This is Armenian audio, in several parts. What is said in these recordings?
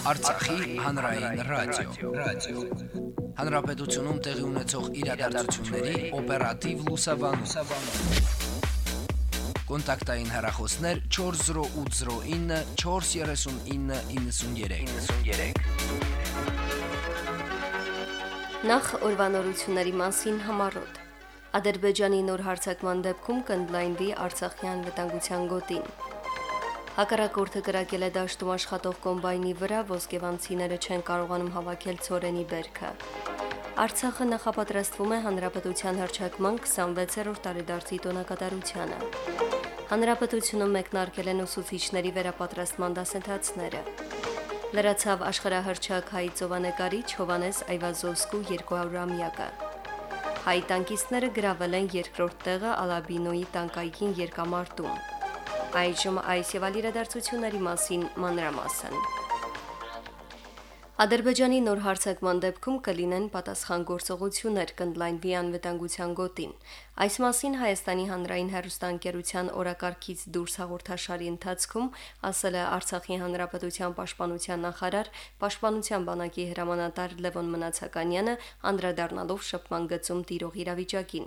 Արցախի հանրային ռադիո, ռադիո։ Հանրապետությունում տեղի ունեցող իրադարձությունների օպերատիվ լուսաբանում։ Կոնտակտային հեռախոսներ 40809 43993։ 93։ Նախ օրվանորությունների մասին համառոտ։ Ադրբեջանի նոր հարցակման դեպքում կընդլայնվի Արցախյան վտանգության գոտին։ Հակառակորդը կրակել է դաշտում աշխատող կոմբայնի վրա, ոսկեվանցիները չեն կարողանում հավաքել ծորենի բերքը։ Արցախը նախապատրաստվում է հանրապետության հռչակման 26-րդ տարեդարձի տոնակատարությանը։ Հանրապետությունում մեկնարկել են ուսուցիչների վերապատրաստման դասընթացները։ Լրացավ աշխարհահռչակ հայ ծովանկարիչ Հովանես Այվազովսկու 200-ամյակը։ Հայ տանկիստները գրավել են երկրորդ տեղը Ալաբինոյի տանկայքին երկամարտում։ Այժմ այս եւ այլ իրադարձությունների մասին մանրամասն։ Ադրբեջանի նոր հարցակման դեպքում կլինեն պատասխան գործողություններ կնդլայնվի անվտանգության գոտին։ Այս մասին Հայաստանի հանրային հերոստանգերության օրակարգից դուրս հաղորդաշարի ընթացքում ասել է Արցախի հանրապետության պաշտպանության նախարար, պաշտպանության բանակի հրամանատար Լևոն Մնացականյանը, անդրադառնալով շփման գծում տիրող իրավիճակին։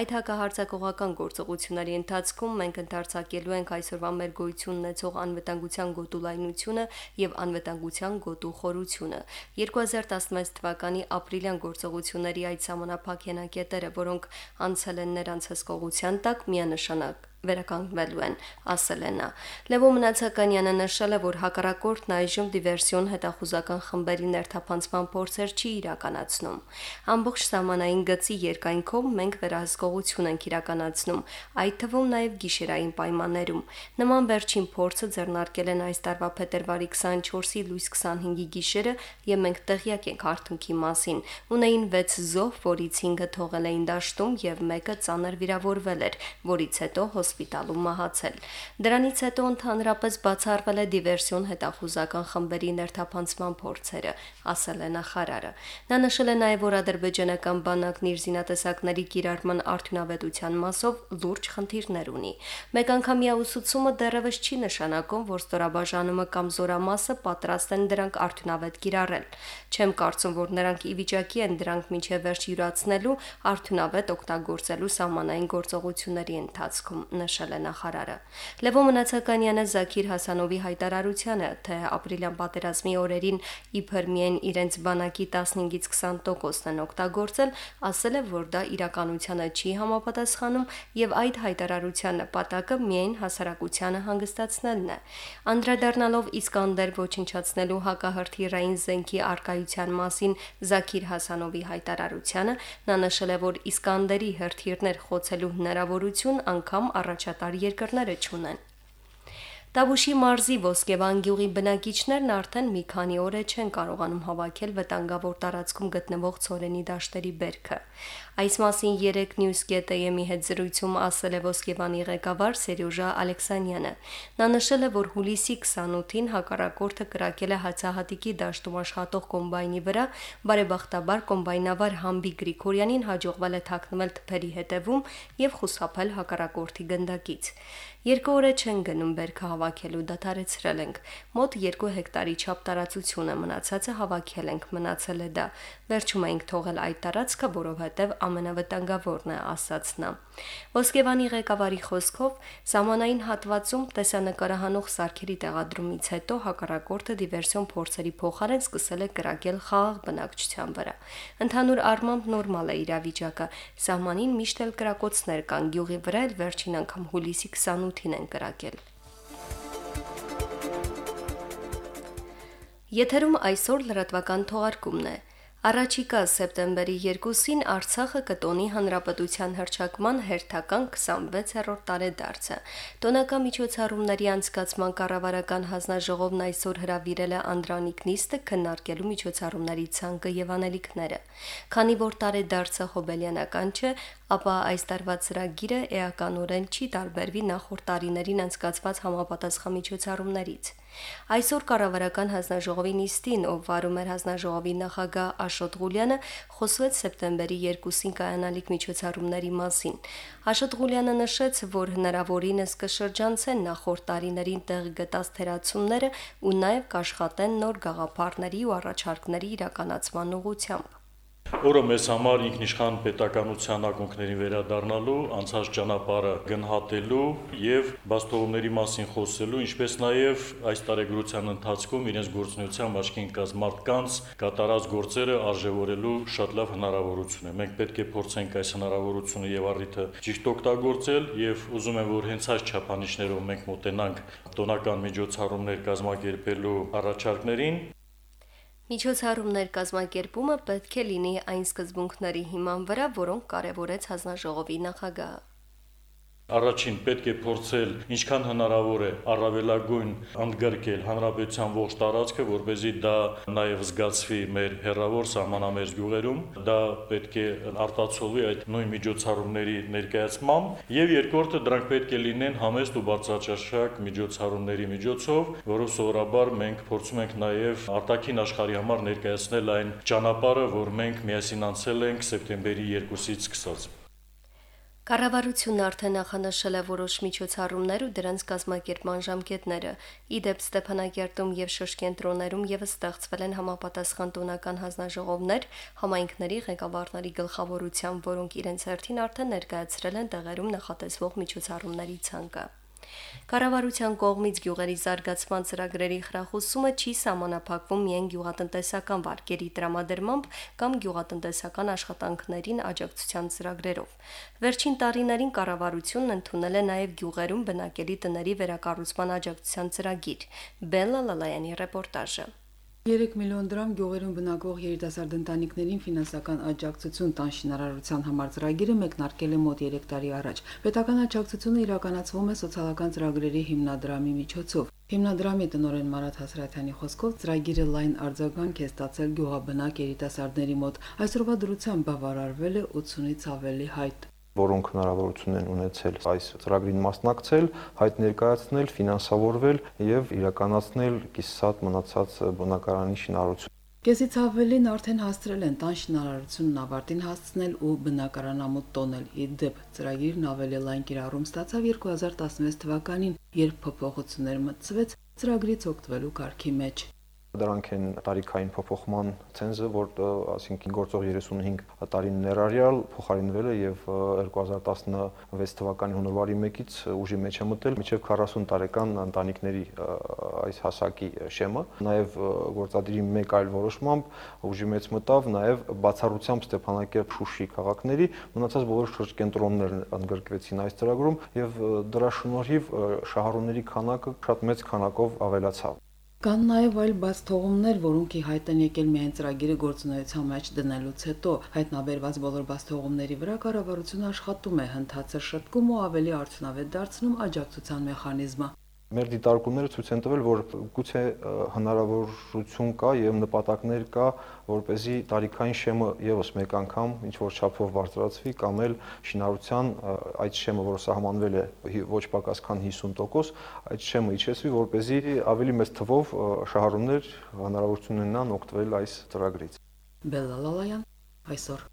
Այդ հակահարձակողական գործողությունների ընթացքում մենք ընդարձակելու ենք այսօրվա մեր գոյություն ունեցող անվտանգության գոտու լայնությունը եւ անվտանգության գոտու խորությունը ընդունությունը 2016 թվականի ապրիլյան գործողությունների այդ համանախապակ հենակետերը, որոնք անցել են նրանց հսկողության տակ միանշանակ վերականգնվելու են, ասել է նա։ Լևո Մնացականյանը նշել է, որ հակառակորդն այժմ դիվերսիոն հետախուզական խմբերի ներթափանցման փորձեր չի իրականացնում։ Ամբողջ սահմանային գծի երկայնքով մենք վերահսկողություն ենք իրականացնում, այդ թվում նաև գիշերային պայմաններում։ Նման վերջին փորձը ձեռնարկել են այս տարվա փետրվարի 24-ի լույս 25-ի գիշերը, եւ մենք տեղյակ ենք արդյունքի մասին։ Ունեին 6 զոհ, որից 5-ը թողել էին դաշտում եւ մեկը ծանր վիրավորվել էր, որից հետո հոսպիտալում մահացել։ Դրանից հետո ընդհանրապես բացառվել է դիվերսիոն հետախուզական խմբերի ներթափանցման փորձերը, ասել է նախարարը։ Նա նշել է նաև, որ ադրբեջանական բանակն իր զինատեսակների կիրառման արդյունավետության մասով լուրջ խնդիրներ ունի։ Մեկ անգամյա ուսուցումը դեռևս չի նշանակում, որ ստորաբաժանումը կամ զորամասը պատրաստ են դրանք արդյունավետ կիրառել։ Չեմ կարծում, որ նրանք ի վիճակի են դրանք միջև վերջ յուրացնելու արդյունավետ օգտագործելու սահմանային գործողությունների ընթացքում նշել է նախարարը։ Լևո Մնացականյանը Զաքիր Հասանովի հայտարարությանը, թե ապրիլյան պատերազմի օրերին իբր միայն իրենց բանակի 15-ից 20%-ն են օգտագործել, ասել է, որ դա իրականությանը չի համապատասխանում եւ այդ հայտարարության նպատակը միայն հասարակությանը հանգստացնելն է։ Անդրադառնալով Իսկանդեր ոչնչացնելու հակահրթիռային զենքի արկայության մասին Զաքիր Հասանովի հայտարարությանը, նա նշել է, որ Իսկանդերի հրթիռներ խոցելու հնարավորություն անգամ առաջատար երկրները չունեն։ Տավուշի մարզի Ոսկեվան գյուղի բնակիչներն արդեն մի քանի օր է չեն կարողանում հավաքել վտանգավոր տարածքում գտնվող ծորենի դաշտերի բերքը։ Այս մասին 3 News.am-ի հետ զրույցում ասել է Ոսկեվանի ղեկավար Սերյուժա Ալեքսանյանը։ Նա նշել է, որ հուլիսի 28-ին հակառակորդը կրակել է հացահատիկի դաշտում աշխատող կոմբայնի վրա, բարեբախտաբար կոմբայնավար Համբի Գրիգորյանին հաջողվել է թաքնվել թփերի հետևում եւ խուսափել հակառակորդի գնդակից։ Երկու օր է չեն գնում բերքը հավաքելու, դադարեցրել ենք։ Մոտ 2 հեկտարի չափ տարածություն է մնացածը հավաքել ենք, մնացել է դա։ Վերջում ենք թողել այդ տարածքը, որովհետև ամենավտանգավորն է, ասաց նա։ Ոսկեվանի ղեկավարի խոսքով սահմանային հատվածում տեսանկարահանող սարքերի տեղադրումից հետո հակառակորդը դիվերսիոն փորձերի փոխարեն սկսել է կրակել խաղաղ բնակչության վրա։ Ընդհանուր առմամբ նորմալ է իրավիճակը։ Սահմանին միշտ էլ կրակոցներ կան գյուղի վրա, էլ վերջին անգամ հուլիսի 28-ին են կրակել։ Եթերում այսօր լրատվական թողարկումն է։ Առաջիկա սեպտեմբերի 2-ին Արցախը կտոնի հանրապետության հրճակման հերթական 26-րդ տարեդարձը։ Տոնական միջոցառումների անցկացման կառավարական հանձնաժողովն այսօր հրավիրել է Անդրանիկ նիստը քննարկելու միջոցառումների ցանկը եւ անելիքները։ Քանի որ տարեդարձը հոբելյանական չէ, ապա այս տարվա ծրագիրը էականորեն չի տարբերվի նախորդ տարիներին անցկացված համապատասխան միջոցառումներից։ Այսօր կառավարական հանձնաժողովի նիստին, ով վարում էր հանձնաժողովի նախագահ Աշոտ Ղուլյանը, խոսվեց սեպտեմբերի 2-ին կայանալիք միջոցառումների մասին։ Աշոտ Ղուլյանը նշեց, որ հնարավորինս կշրջանցեն նախորդ տարիներին տեղ գտած թերացումները ու նաև կաշխատեն նոր գաղափարների ու առաջարկների իրականացման ուղղությամբ որը մեզ համար ինքնիշխան պետականության ակունքներին վերադառնալու, անցած ճանապարհը գնահատելու եւ բաստողումների մասին խոսելու, ինչպես նաեւ այս տարեգրության ընթացքում իրենց գործունեության աչքի ընկած մարդկանց կատարած գործերը արժևորելու շատ լավ հնարավորություն է։ Մենք պետք է փորձենք այս հնարավորությունը եւ առիթը ճիշտ օգտագործել եւ ուզում եմ, որ հենց այս չափանիշներով մենք մոտենանք տոնական միջոցառումներ կազմակերպելու առաջարկներին Միջոցառումներ կազմակերպումը պետք է լինի այն սկզբունքների հիման վրա, որոնք կարևորեց հանձնաժողովի նախագահը։ Առաջին պետք է փորձել ինչքան հնարավոր է առավելագույն ընդգրկել հանրապետության ողջ տարածքը, որ เป զի դա նաև զգացվի մեր հերավոր սահմանամերձ գյուղերում, դա պետք է արտացոլվի այդ նույն միջոցառումների ներկայացմամբ, եւ երկրորդը դրանք պետք է լինեն համեստ ու բարձրաճաշակ միջոցառումների միջոցով, որով սովորաբար մենք փորձում ենք նաև արտաքին աշխարհի համար ներկայացնել այն ճանապարհը, որ մենք միասին անցել ենք սեպտեմբերի 2-ից սկսած։ Կառավարությունն արդեն նախանշել է որոշ միջոցառումներ ու դրանց կազմակերպման ժամկետները։ Իդեպ Ստեփանակերտում եւ Շոշկենտրոներում եւս ստեղծվել են համապատասխան տոնական հանձնաժողովներ համայնքների ղեկավարների գլխավորությամբ, որոնք իրենց հերթին արդեն ներկայացրել են տեղերում նախատեսվող միջոցառումների ցանկը։ Կառավարության կողմից գյուղերի զարգացման ծրագրերի խրախուսումը չի սահմանափակվում միայն գյուղատնտեսական վարկերի տրամադրմամբ կամ գյուղատնտեսական աշխատանքներին աջակցության ծրագրերով։ Վերջին տարիներին կառավարությունն ընդունել է նաև գյուղերում բնակելի տների վերակառուցման աջակցության ծրագիր։ Բելլա Լալայանի ռեպորտաժը։ 3 միլիոն դրամ գյուղերում բնակվող երիտասարդ ընտանիքներին ֆինանսական աջակցություն տան շինարարության համար ծրագիրը մեկնարկել է մոտ 3 տարի առաջ։ Պետական աջակցությունը իրականացվում է սոցիալական ծրագրերի հիմնադրամի միջոցով։ Հիմնադրամի տնօրեն Մարատ Հասրատյանի խոսքով ծրագիրը լայն արձագանք է ստացել գյուղաբնակ երիտասարդների մոտ։ Այսօրվա դրությամբ բավարարվել է 80-ից ավելի հայտ որոնք հնարավորություն են ունեցել այս ծրագրին մասնակցել, հայտ ներկայացնել, ֆինանսավորվել եւ իրականացնել կիսատ մնացած բնակարանի շինարարություն։ Կեսից ավելին արդեն հաստրել են տան շինարարությունն ավարտին հասցնել ու բնակարանամուտ տոնել։ Իդեպ ծրագիրն ավելի լայն կիրառում ստացավ 2016 թվականին, երբ փոփոխություններ մտցվեց ծրագրից օգտվելու կարգի մեջ։ Դրանք են տարիքային փոփոխման ցենզը, որ ասինքն գործող 35 տարին ներառյալ փոխարինվել է եւ 2016 թվականի հունվարի 1-ից ուժի մեջ է մտել մինչեւ 40 տարեկան ընտանիքների այս հասակի շեմը։ Նաեւ գործադիրի մեկ այլ որոշմամբ ուժի մեջ մտավ նաեւ բացառությամբ Ստեփանակերտ Շուշի քաղաքների մնացած բոլոր շրջկենտրոններն ընդգրկվեցին այս ծրագրում եւ դրա շնորհիվ շահառուների քանակը շատ մեծ քանակով ավելացավ։ Կան նաև այլ բաց թողումներ, որոնք ի հայտ են եկել միայն ծրագիրը գործունեության մեջ դնելուց հետո։ Հայտնաբերված բոլոր բաց թողումների վրա կառավարությունը աշխատում է, հնդածը շտկում ու ավելի արդյունավետ դարձնում աջակցության մեխանիզմը Մեր դիտարկումները ցույց են տվել, որ գուցե հնարավորություն կա եւ նպատակներ կա, որ เป զի տարիքային շեմը եւս մեկ անգամ ինչ որ չափով բարձրացվի կամ էլ շինարարության այդ շեմը, որը սահմանվել է ոչ պակաս քան 50%, այդ շեմը իջեցվի, որ เป զի ավելի մեծ թվով շահառուներ հնարավորություն ունենան օգտվել այս ծրագրից։ Բելլալալայան այսօր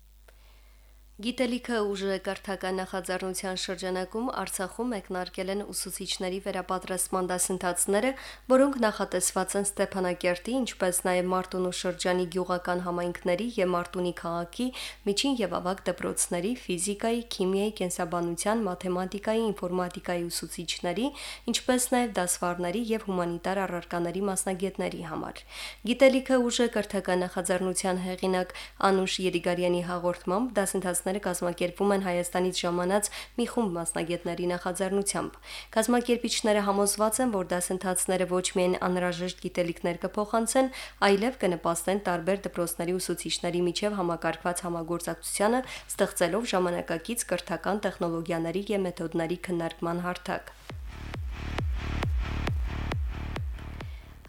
Գիտելիքը ուժը կրթական նախաձեռնության շրջանակում Արցախում մեկնարկել են ուսուցիչների վերապատրաստման դասընթացները, որոնք նախատեսված են Ստեփանակերտի, ինչպես նաև Մարտունու շրջանի գյուղական համայնքների եւ Մարտունի քաղաքի միջին եւ ավագ դպրոցների ֆիզիկայի, քիմիայի, կենսաբանության, մաթեմատիկայի, ինֆորմատիկայի ուսուցիչների, ինչպես նաև դասվարների եւ հումանիտար առարկաների մասնագետների համար։ Գիտելիքը ուժը կրթական նախաձեռնության հեղինակ Անուշ Երիգարյանի հաղորդմամբ դասընթաց դասընթացները կազմակերպվում են Հայաստանից ժամանած մի խումբ մասնագետների նախաձեռնությամբ։ Կազմակերպիչները համոզված են, որ դասընթացները ոչ միայն անհրաժեշտ գիտելիքներ կփոխանցեն, այլև կնպաստեն տարբեր դպրոցների ուսուցիչների միջև համակարգված համագործակցությանը, ստեղծելով ժամանակակից կրթական տեխնոլոգիաների եւ մեթոդների քննարկման հարթակ։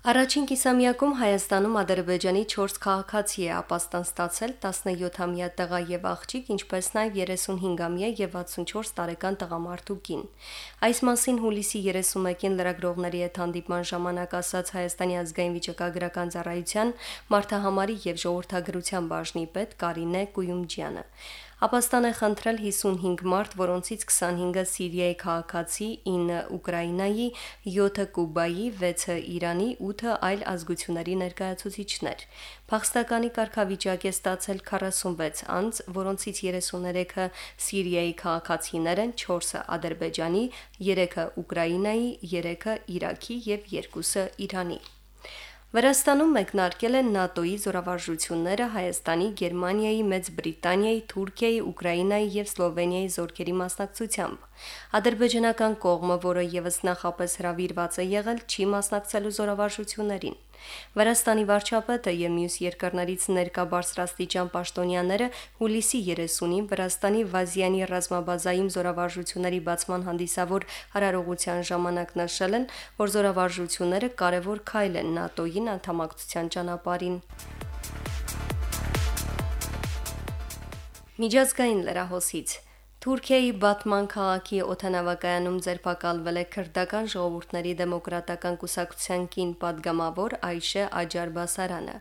Առաջին կիսամյակում Հայաստանում Ադրբեջանի 4 քաղաքացի է ապաստան ստացել 17-ամյա տղա եւ աղջիկ, ինչպես նաեւ 35-ամյա եւ 64 տարեկան տղամարդու կին։ Այս մասին հուլիսի 31-ին լրագրողների հետ հանդիպման ժամանակ ասաց Հայաստանի ազգային վիճակագրական ծառայության մարդահամարի եւ ժողովրդագրության բաժնի պետ Կարինե Կույումջյանը։ Ապաստան է խնդրել 55 մարդ, որոնցից 25-ը Սիրիայի քաղաքացի, 9-ը Ուկրաինայի, 7-ը Կուբայի, 6-ը Իրանի, 8-ը այլ ազգությունների ներկայացուցիչներ։ Փախստականի կարգավիճակ է ստացել 46 անձ, որոնցից 33-ը Սիրիայի քաղաքացիներ են, 4-ը Ադրբեջանի, 3-ը Ուկրաինայի, 3-ը Իրաքի եւ 2-ը Իրանի։ Վրաստանում մեկնարկել են ՆԱՏՕ-ի զորավարժությունները Հայաստանի, Գերմանիայի, Մեծ Բրիտանիայի, Թուրքիայի, Ուկրաինայի եւ Սլովենիայի զորքերի մասնակցությամբ։ Ադրբեջանական կողմը, որը եւս նախապես հravirված է եղել, չի մասնակցելու զորավարժություններին։ Վրաստանի վարչապետը եւ մյուս երկրներից ներկա բարձրաստիճան պաշտոնյաները հուլիսի 30-ին Վրաստանի Վազյանի ռազմաբազայում զորավարժությունների բացման հանդիսավոր հարարողության ժամանակ նշել են, որ զորավարժությունները կարևոր քայլ են ՆԱՏՕ-ին անդամակցության ճանապարհին։ Միջազգային լրահոսից Թուրքիայի Բաթման քաղաքի օթանավակայանում ձերբակալվել է քրդական ժողովուրդների դեմոկրատական կուսակցության կին падգամավոր Այշե Աջարբասարանը։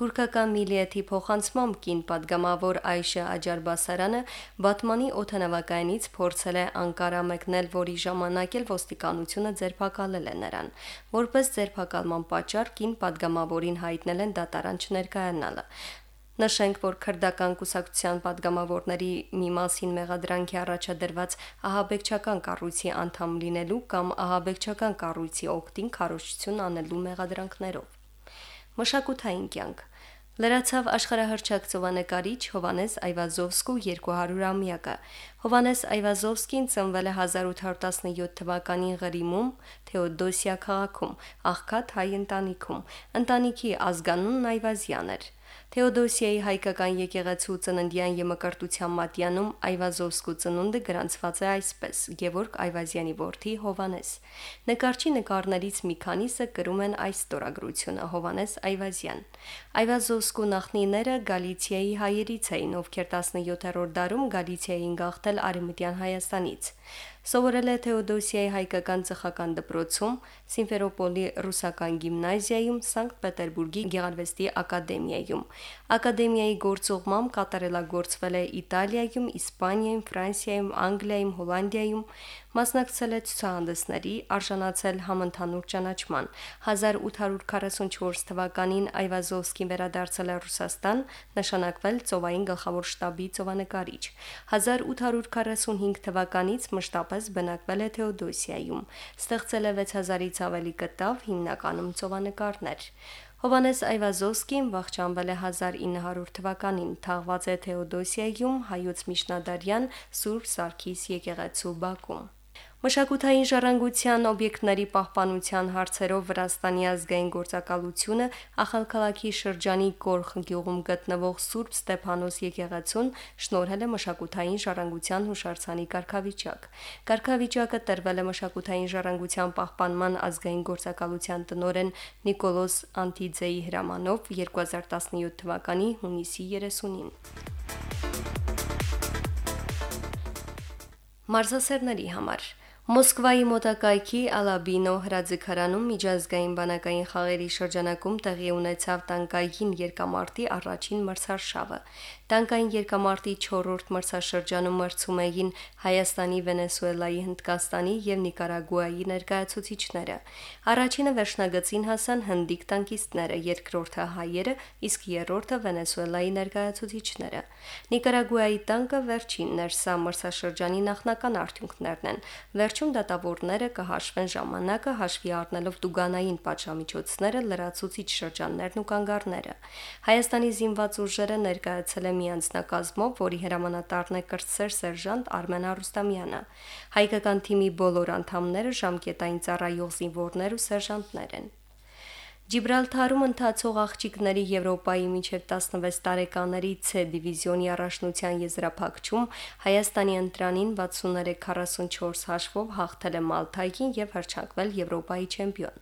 Թուրքական միլիեթի փոխանցմամբ կին падգամավոր Այշե Աջարբասարանը Բաթմանի օթանավակայանից փորձել է Անկարա մեկնել, որի ժամանակ էլ ոստիկանությունը ձերբակալել է նրան։ Որպես ձերբակալման պատճառ կին падգամավորին հայտնել են դատարան չներկայանալը։ Նշենք, որ քրդական կուսակցության падգամավորների մի մասին մեղադրանքի առաջադրված ահաբեկչական կառույցի անդամ լինելու կամ ահաբեկչական կառույցի օգտին քարոշություն անելու մեղադրանքներով։ Մշակութային կյանք. Լրացավ աշխարհահռչակ ծովանեկարիչ Հովանես Այվազովսկու 200-ամյակը։ Հովանես Այվազովսկին ծնվել է 1817 թվականին Ղրիմում, Թեոդոսիա քաղաքում, աղքատ հայ ընտանիքում։ Ընտանիքի ազգանունն Այվազյան էր։ Թեոդոսիայի հայկական եկեղեցու ծննդյան եւ մկրտության մատյանում Այվազովսկու ծնունդը գրանցված է այսպես. Գևորգ Այվազյանի որդի Հովանես։ Նկարչի նկարներից մի քանիսը կրում են այս ստորագրությունը Հովանես Այվազյան։ Այվազովսկու նախնիները Գալիցիայի հայերից էին, ովքեր 17-րդ դարում Գալիցիային գաղթել Արեմտյան Հայաստանից։ Սովորել է Թեոդոսիայի հայկական ծխական դպրոցում, Սիմֆերոպոլի ռուսական գիմնազիայում, Սանկտ Պետերբուրգի Գեղարվեստի ակադեմիայում։ Ակադեմիայի գործողմամբ կատարելագործվել է Իտալիայում, Իսպանիայում, Ֆրանսիայում, Անգլիայում, Հոլանդիայում, մասնակցել է ցուցահանդեսների, արժանացել համընդհանուր ճանաչման։ 1844 թվականին Այվազովսկին վերադարձել է Ռուսաստան, նշանակվել ծովային գլխավոր շտաբի ծովանկարիչ։ 1845 թվականից մշտապես բնակվել է Թեոդոսիայում։ Ստեղծել է 6000-ից ավելի կտավ, հիմնականում ծովանկարներ։ Հովանես Այվազովսկին վախճանվել է 1900 թվականին, թաղված է Թեոդոսիայում հայոց միջնադարյան Սուրբ Սարգիս եկեղեցու բակում։ Մշակութային ժառանգության օբյեկտների պահպանության հարցերով Վրաստանի ազգային գործակալությունը Ախալքալակի շրջանի Կորխ գյուղում գտնվող Սուրբ Ստեփանոս եկեղեցուն շնորհել է մշակութային ժառանգության հուշարձանի կարգավիճակ։ Կարգավիճակը տրվել է մշակութային ժառանգության պահպանման ազգային գործակալության տնօրեն Նիկոլոս Անտիձեի հրամանով 2017 թվականի հունիսի 30-ին։ Մարզասերների համար Մոսկվայի մոտակայքի Ալաբինո հրաձգարանում միջազգային բանակային խաղերի շրջանակում տեղի ունեցավ տանկային երկամարտի առաջին մրցարշավը։ Տանկային երկամարտի 4-րդ մրցաշրջանում մրցում էին Հայաստանի, Վենեսուելայի, Հնդկաստանի եւ Նիկարագուայի ներկայացուցիչները։ Առաջինը վերջնագծին հասան հնդիկ տանկիստները, երկրորդը հայերը, իսկ երրորդը Վենեսուելայի ներկայացուցիչները։ Նիկարագուայի տանկը վերջինն էր, սա մրցաշրջանի նախնական արդյունքներն են։ Վերջում դատավորները կհաշվեն ժամանակը հաշվի առնելով Տուգանային պատժամիջոցները, լրացուցիչ շրջաններն ու կանգառները։ Հայաստանի զինված ուժերը ներկայացել է մի անձնակազմով, որի հրամանատարն է կրտսեր սերժանտ Արմեն Արուստամյանը։ Հայկական թիմի բոլոր անդամները ժամկետային ծառայող զինվորներ ու սերժանտներ են։ Ջիբրալթարում ընթացող աղջիկների Եվրոպայի միջև 16 տարեկաների C դիվիզիոնի առաջնության եզրափակչում Հայաստանի ընտրանին 63-44 հաշվով հաղթել է Մալթային եւ հրճակվել Եվրոպայի չեմպիոն։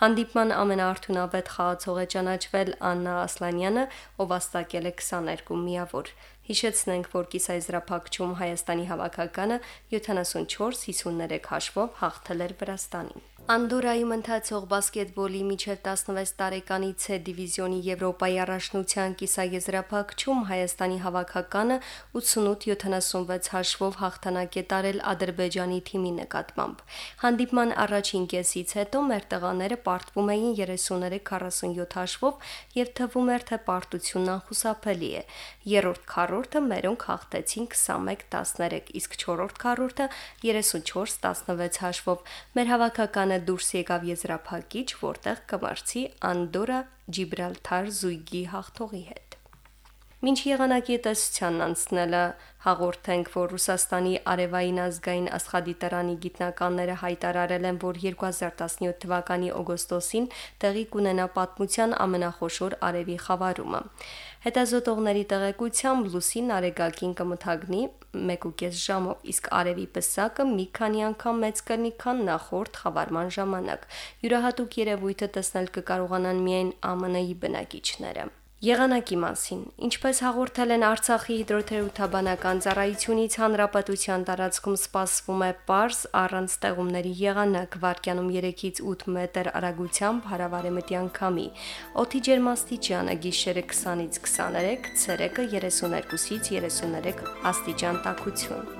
Հանդիպման ամենաարդյունավետ խաղացող է ճանաչվել Աննա Ասլանյանը, ով աստակել է 22 միավոր։ Հիշեցնենք, որ կիսաեզրափակչում Հայաստանի հավաքականը 74-53 հաշվով հաղթել էր Վրաստանին։ Անդորայում ընթացող բասկետբոլի միջև 16 տարեկանի C դիվիզիոնի Եվրոպայի առաջնության կիսաեզրափակչում Հայաստանի հավաքականը 88-76 հաշվով հաղթանակ է տարել Ադրբեջանի թիմի նկատմամբ։ Հանդիպման առաջին կեսից հետո մեր տղաները պարտվում էին 33-47 հաշվով եւ թվում էր թե պարտությունն անխուսափելի է։ Երրորդ քառորդը մերոնք հաղթեցին 21-13, իսկ չորրորդ քառորդը 34-16 հաշվով։ Մեր հավաքականը դուրս եկավ եզրափակիչ, որտեղ կմարցի Անդորա Ջիբրալթար զույգի հաղթողի հետ։ Մինչ եղանակի տեսությանն անցնելը հաղորդենք, որ Ռուսաստանի Արևային ազգային աստղադիտարանի գիտնականները հայտարարել են, որ 2017 թվականի օգոստոսին տեղի կունենա պատմության ամենախոշոր արևի խավարումը։ Հետազոտողների տեղեկությամբ լուսին արեգակին կմթագնի 1.5 ժամով, իսկ արևի պսակը մի քանի անգամ մեծ կլինի, քան նախորդ խավարման ժամանակ։ Յուրահատուկ երևույթը տեսնել կկարողանան միայն ԱՄՆ-ի բնակիչները։ Եղանակի մասին. Ինչպես հաղորդել են Արցախի հիդրոթերապևտաբանական ծառայությունից հանրապետության տարածքում սպասվում է պարզ առանց ստեղումների եղանակ վարկյանում 3-ից 8 մետր արագությամբ հարավարեմտյան քամի օդի ջերմաստիճանը գիշերը 20-ից 23 ցերեկը 32-ից 33 աստիճան տաքություն